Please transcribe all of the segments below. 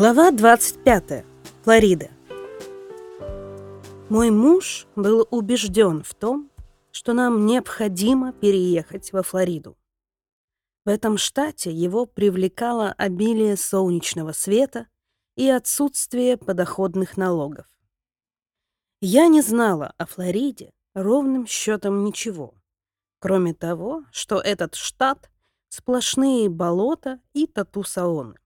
Глава 25. Флорида. Мой муж был убежден в том, что нам необходимо переехать во Флориду. В этом штате его привлекало обилие солнечного света и отсутствие подоходных налогов. Я не знала о Флориде ровным счетом ничего, кроме того, что этот штат — сплошные болота и тату-салоны.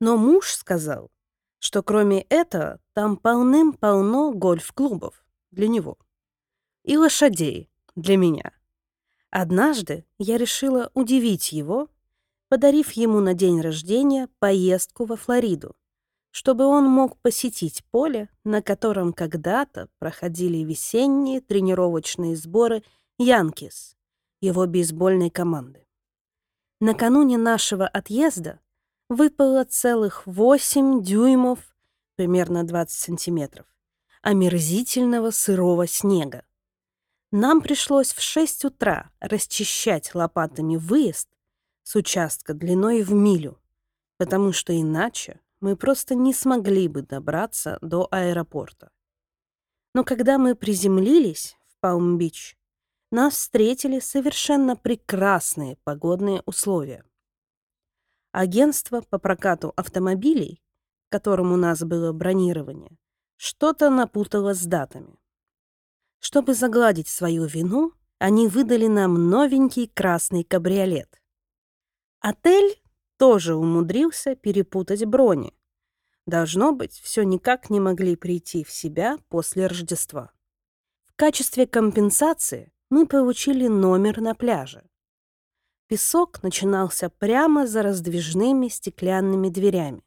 Но муж сказал, что кроме этого там полным-полно гольф-клубов для него и лошадей для меня. Однажды я решила удивить его, подарив ему на день рождения поездку во Флориду, чтобы он мог посетить поле, на котором когда-то проходили весенние тренировочные сборы «Янкис», его бейсбольной команды. Накануне нашего отъезда выпало целых 8 дюймов, примерно 20 сантиметров, омерзительного сырого снега. Нам пришлось в 6 утра расчищать лопатами выезд с участка длиной в милю, потому что иначе мы просто не смогли бы добраться до аэропорта. Но когда мы приземлились в Палм-Бич, нас встретили совершенно прекрасные погодные условия. Агентство по прокату автомобилей, которым у нас было бронирование, что-то напутало с датами. Чтобы загладить свою вину, они выдали нам новенький красный кабриолет. Отель тоже умудрился перепутать брони. Должно быть, все никак не могли прийти в себя после Рождества. В качестве компенсации мы получили номер на пляже. Песок начинался прямо за раздвижными стеклянными дверями.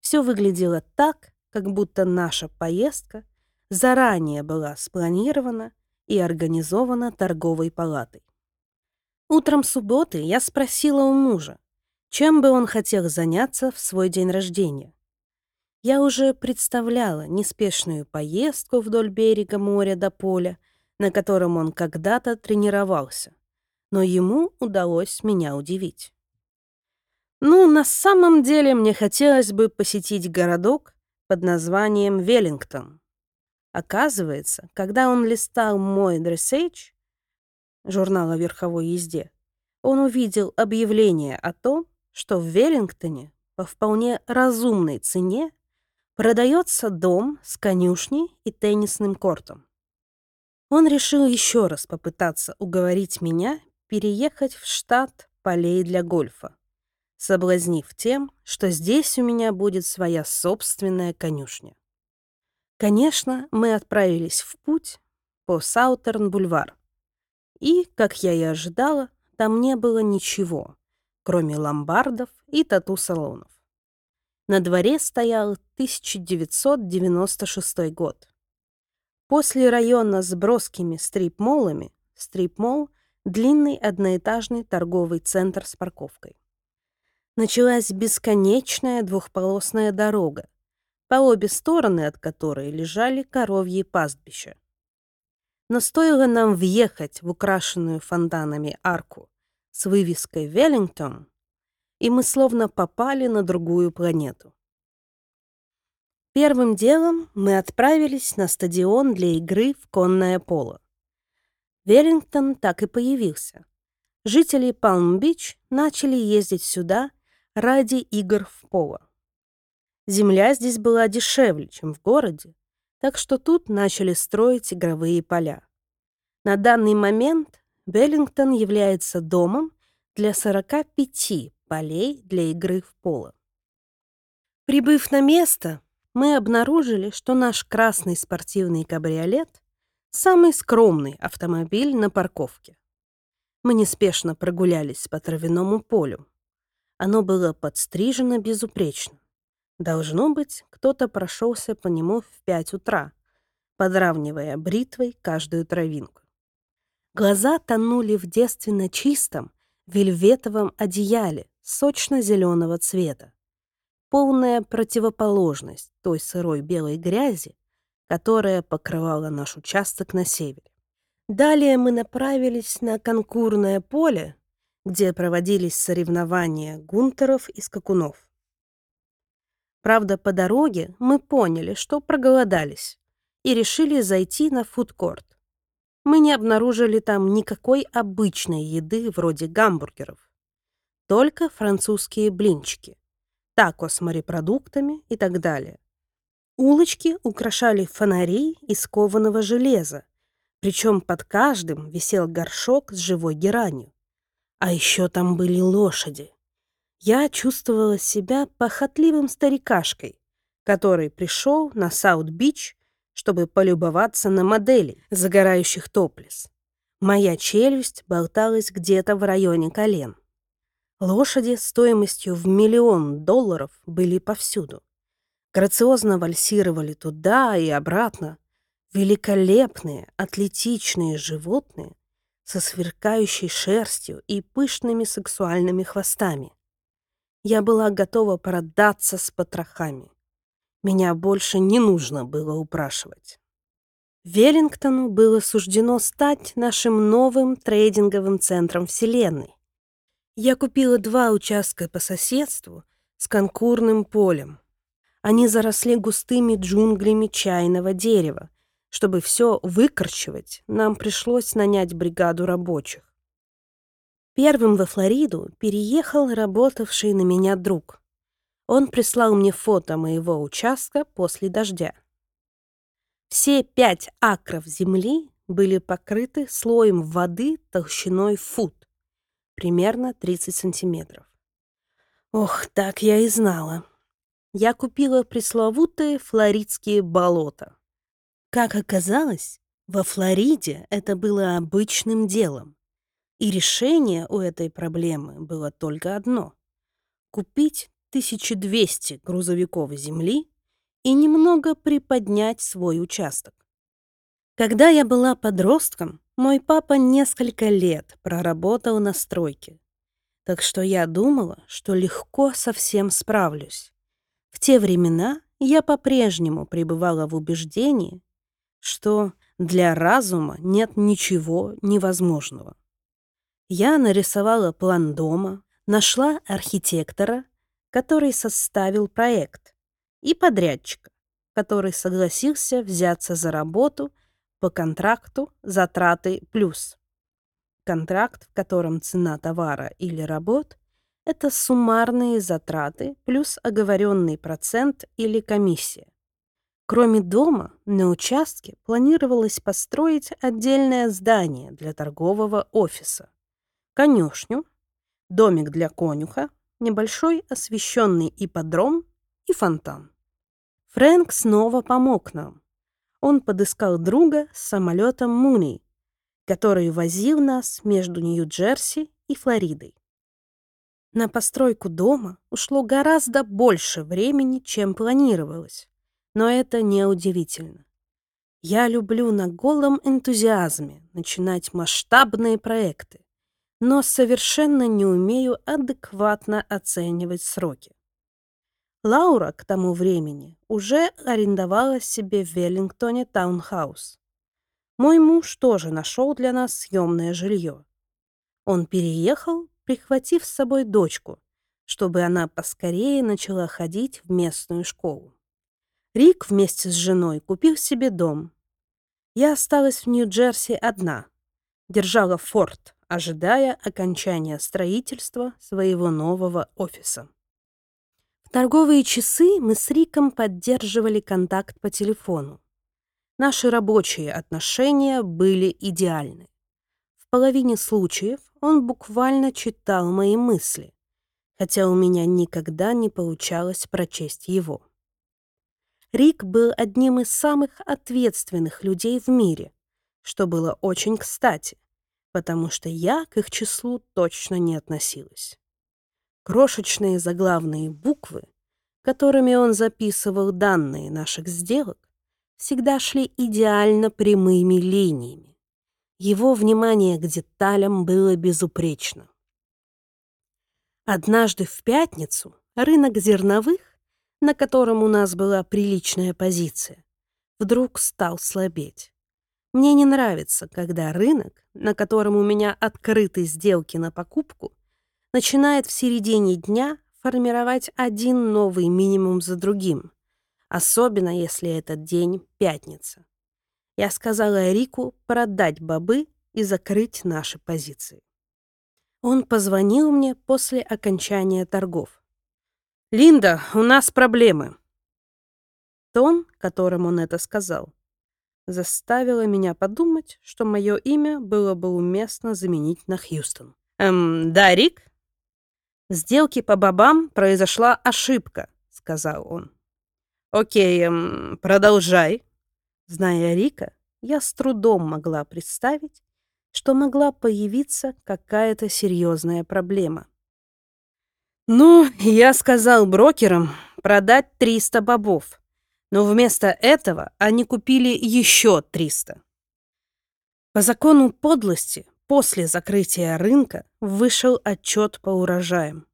Все выглядело так, как будто наша поездка заранее была спланирована и организована торговой палатой. Утром субботы я спросила у мужа, чем бы он хотел заняться в свой день рождения. Я уже представляла неспешную поездку вдоль берега моря до поля, на котором он когда-то тренировался но ему удалось меня удивить. Ну, на самом деле мне хотелось бы посетить городок под названием Веллингтон. Оказывается, когда он листал мой дрессейдж, журнал о верховой езде, он увидел объявление о том, что в Веллингтоне по вполне разумной цене продается дом с конюшней и теннисным кортом. Он решил еще раз попытаться уговорить меня переехать в штат полей для гольфа, соблазнив тем, что здесь у меня будет своя собственная конюшня. Конечно, мы отправились в путь по Саутерн-бульвар. И, как я и ожидала, там не было ничего, кроме ломбардов и тату-салонов. На дворе стоял 1996 год. После района с броскими стрип-молами, стрип-молл длинный одноэтажный торговый центр с парковкой. Началась бесконечная двухполосная дорога, по обе стороны от которой лежали коровьи пастбища. Но стоило нам въехать в украшенную фонтанами арку с вывеской «Веллингтон», и мы словно попали на другую планету. Первым делом мы отправились на стадион для игры в конное поло. Веллингтон так и появился. Жители Палм-Бич начали ездить сюда ради игр в поло. Земля здесь была дешевле, чем в городе, так что тут начали строить игровые поля. На данный момент Веллингтон является домом для 45 полей для игры в поло. Прибыв на место, мы обнаружили, что наш красный спортивный кабриолет Самый скромный автомобиль на парковке. Мы неспешно прогулялись по травяному полю. Оно было подстрижено безупречно. Должно быть, кто-то прошелся по нему в пять утра, подравнивая бритвой каждую травинку. Глаза тонули в девственно чистом вельветовом одеяле сочно-зеленого цвета. Полная противоположность той сырой белой грязи, которая покрывала наш участок на севере. Далее мы направились на конкурное поле, где проводились соревнования гунтеров и скакунов. Правда, по дороге мы поняли, что проголодались и решили зайти на фудкорт. Мы не обнаружили там никакой обычной еды вроде гамбургеров. Только французские блинчики, тако с морепродуктами и так далее. Улочки украшали фонари из кованого железа, причем под каждым висел горшок с живой геранью. А еще там были лошади. Я чувствовала себя похотливым старикашкой, который пришел на Саут-Бич, чтобы полюбоваться на модели, загорающих топлес. Моя челюсть болталась где-то в районе колен. Лошади стоимостью в миллион долларов были повсюду. Грациозно вальсировали туда и обратно. Великолепные, атлетичные животные со сверкающей шерстью и пышными сексуальными хвостами. Я была готова продаться с потрохами. Меня больше не нужно было упрашивать. Веллингтону было суждено стать нашим новым трейдинговым центром Вселенной. Я купила два участка по соседству с конкурным полем. Они заросли густыми джунглями чайного дерева. Чтобы все выкорчевать, нам пришлось нанять бригаду рабочих. Первым во Флориду переехал работавший на меня друг. Он прислал мне фото моего участка после дождя. Все пять акров земли были покрыты слоем воды толщиной фут примерно 30 сантиметров. Ох, так я и знала. Я купила пресловутые флоридские болота. Как оказалось, во Флориде это было обычным делом. И решение у этой проблемы было только одно — купить 1200 грузовиков земли и немного приподнять свой участок. Когда я была подростком, мой папа несколько лет проработал на стройке, так что я думала, что легко совсем справлюсь. В те времена я по-прежнему пребывала в убеждении, что для разума нет ничего невозможного. Я нарисовала план дома, нашла архитектора, который составил проект, и подрядчика, который согласился взяться за работу по контракту затраты плюс. Контракт, в котором цена товара или работ – это суммарные затраты плюс оговоренный процент или комиссия. Кроме дома, на участке планировалось построить отдельное здание для торгового офиса, конюшню, домик для конюха, небольшой освещенный ипподром и фонтан. Фрэнк снова помог нам, он подыскал друга с самолетом Муни, который возил нас между Нью-Джерси и Флоридой. На постройку дома ушло гораздо больше времени, чем планировалось, но это неудивительно. Я люблю на голом энтузиазме начинать масштабные проекты, но совершенно не умею адекватно оценивать сроки. Лаура к тому времени уже арендовала себе в Веллингтоне таунхаус. Мой муж тоже нашел для нас съемное жилье. Он переехал, прихватив с собой дочку, чтобы она поскорее начала ходить в местную школу. Рик вместе с женой купил себе дом. Я осталась в Нью-Джерси одна, держала форт, ожидая окончания строительства своего нового офиса торговые часы мы с Риком поддерживали контакт по телефону. Наши рабочие отношения были идеальны. В половине случаев он буквально читал мои мысли, хотя у меня никогда не получалось прочесть его. Рик был одним из самых ответственных людей в мире, что было очень кстати, потому что я к их числу точно не относилась. Крошечные заглавные буквы, которыми он записывал данные наших сделок, всегда шли идеально прямыми линиями. Его внимание к деталям было безупречно. Однажды в пятницу рынок зерновых, на котором у нас была приличная позиция, вдруг стал слабеть. Мне не нравится, когда рынок, на котором у меня открыты сделки на покупку, начинает в середине дня формировать один новый минимум за другим, особенно если этот день пятница. Я сказала Рику продать бобы и закрыть наши позиции. Он позвонил мне после окончания торгов. «Линда, у нас проблемы». Тон, которым он это сказал, заставило меня подумать, что мое имя было бы уместно заменить на Хьюстон. «Эм, да, Рик?» «В сделке по бобам произошла ошибка», — сказал он. «Окей, эм, продолжай». Зная Рика, я с трудом могла представить, что могла появиться какая-то серьезная проблема. «Ну, я сказал брокерам продать 300 бобов, но вместо этого они купили еще 300. По закону подлости, после закрытия рынка вышел отчет по урожаям.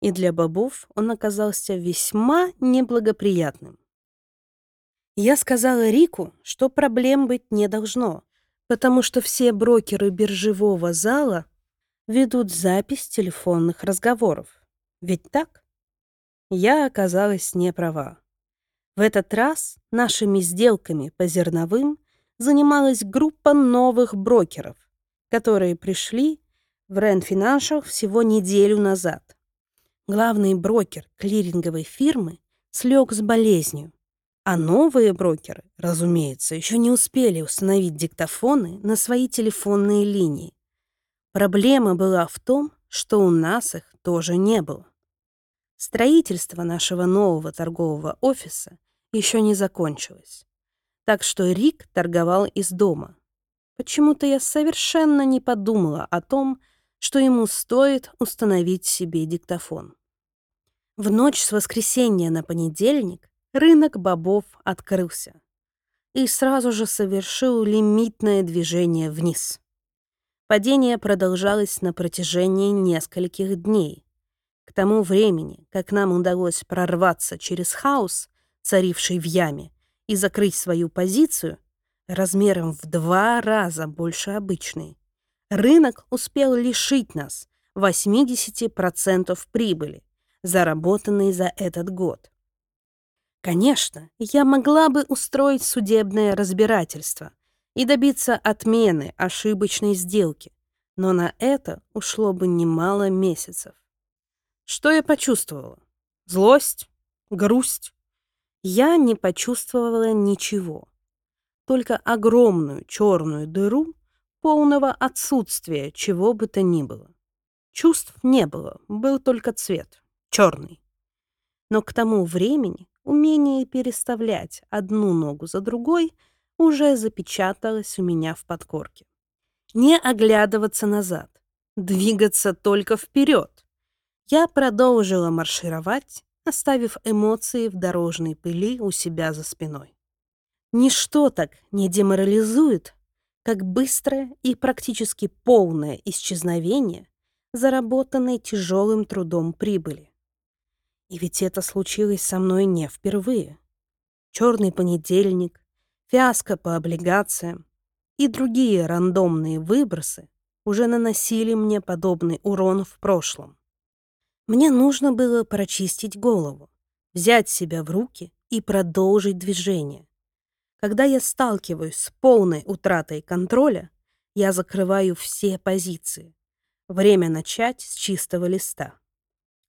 И для бобов он оказался весьма неблагоприятным. Я сказала Рику, что проблем быть не должно, потому что все брокеры биржевого зала ведут запись телефонных разговоров. Ведь так? Я оказалась не права. В этот раз нашими сделками по зерновым занималась группа новых брокеров, которые пришли в Rand Financial всего неделю назад. Главный брокер клиринговой фирмы слег с болезнью, а новые брокеры, разумеется, еще не успели установить диктофоны на свои телефонные линии. Проблема была в том, что у нас их тоже не было. Строительство нашего нового торгового офиса еще не закончилось. Так что Рик торговал из дома. Почему-то я совершенно не подумала о том, что ему стоит установить себе диктофон. В ночь с воскресенья на понедельник рынок бобов открылся и сразу же совершил лимитное движение вниз. Падение продолжалось на протяжении нескольких дней, к тому времени, как нам удалось прорваться через хаос, царивший в яме, и закрыть свою позицию размером в два раза больше обычной, рынок успел лишить нас 80% прибыли, заработанной за этот год. Конечно, я могла бы устроить судебное разбирательство и добиться отмены ошибочной сделки, но на это ушло бы немало месяцев. Что я почувствовала? Злость? Грусть? Я не почувствовала ничего. Только огромную черную дыру полного отсутствия чего бы то ни было. Чувств не было, был только цвет, черный. Но к тому времени умение переставлять одну ногу за другой уже запечаталось у меня в подкорке. Не оглядываться назад, двигаться только вперед. Я продолжила маршировать, оставив эмоции в дорожной пыли у себя за спиной. Ничто так не деморализует, как быстрое и практически полное исчезновение заработанной тяжелым трудом прибыли. И ведь это случилось со мной не впервые. Черный понедельник, фиаско по облигациям и другие рандомные выбросы уже наносили мне подобный урон в прошлом. Мне нужно было прочистить голову, взять себя в руки и продолжить движение. Когда я сталкиваюсь с полной утратой контроля, я закрываю все позиции. Время начать с чистого листа.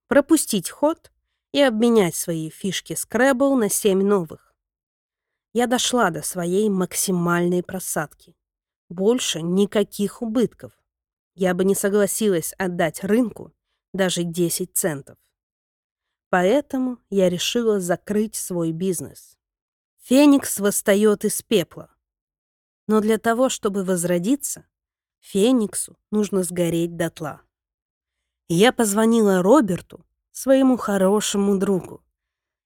Пропустить ход и обменять свои фишки Scrabble на семь новых. Я дошла до своей максимальной просадки. Больше никаких убытков. Я бы не согласилась отдать рынку даже 10 центов. Поэтому я решила закрыть свой бизнес. Феникс восстает из пепла. Но для того, чтобы возродиться, Фениксу нужно сгореть дотла. Я позвонила Роберту, своему хорошему другу,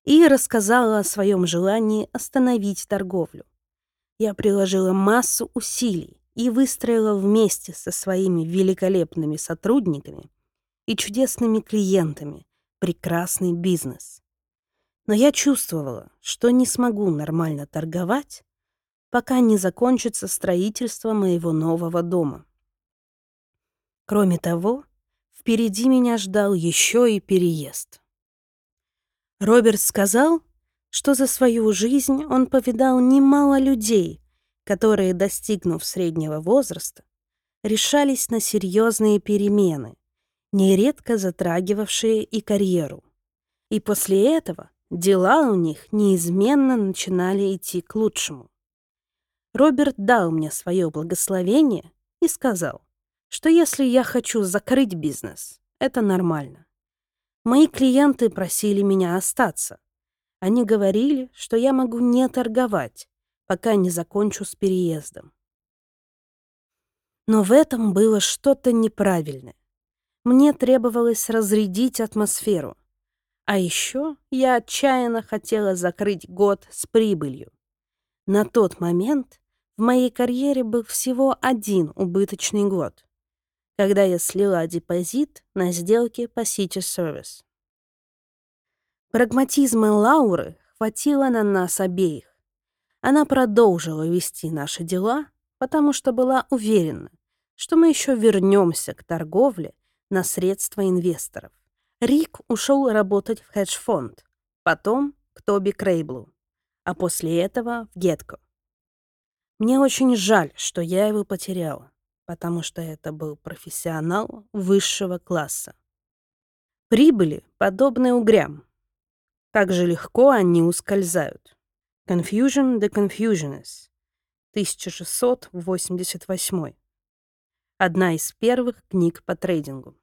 и рассказала о своем желании остановить торговлю. Я приложила массу усилий и выстроила вместе со своими великолепными сотрудниками и чудесными клиентами прекрасный бизнес. Но я чувствовала, что не смогу нормально торговать, пока не закончится строительство моего нового дома. Кроме того, впереди меня ждал еще и переезд. Роберт сказал, что за свою жизнь он повидал немало людей, которые, достигнув среднего возраста, решались на серьезные перемены, нередко затрагивавшие и карьеру. И после этого дела у них неизменно начинали идти к лучшему. Роберт дал мне свое благословение и сказал, что если я хочу закрыть бизнес, это нормально. Мои клиенты просили меня остаться. Они говорили, что я могу не торговать, пока не закончу с переездом. Но в этом было что-то неправильное. Мне требовалось разрядить атмосферу. А еще я отчаянно хотела закрыть год с прибылью. На тот момент в моей карьере был всего один убыточный год, когда я слила депозит на сделке по City Service. Прагматизма Лауры хватило на нас обеих. Она продолжила вести наши дела, потому что была уверена, что мы еще вернемся к торговле на средства инвесторов. Рик ушел работать в хедж-фонд, потом к Тоби Крейблу, а после этого в Гетко. Мне очень жаль, что я его потеряла, потому что это был профессионал высшего класса. Прибыли, подобные угрям. Так же легко они ускользают. Confusion the Confusionist, 1688. Одна из первых книг по трейдингу.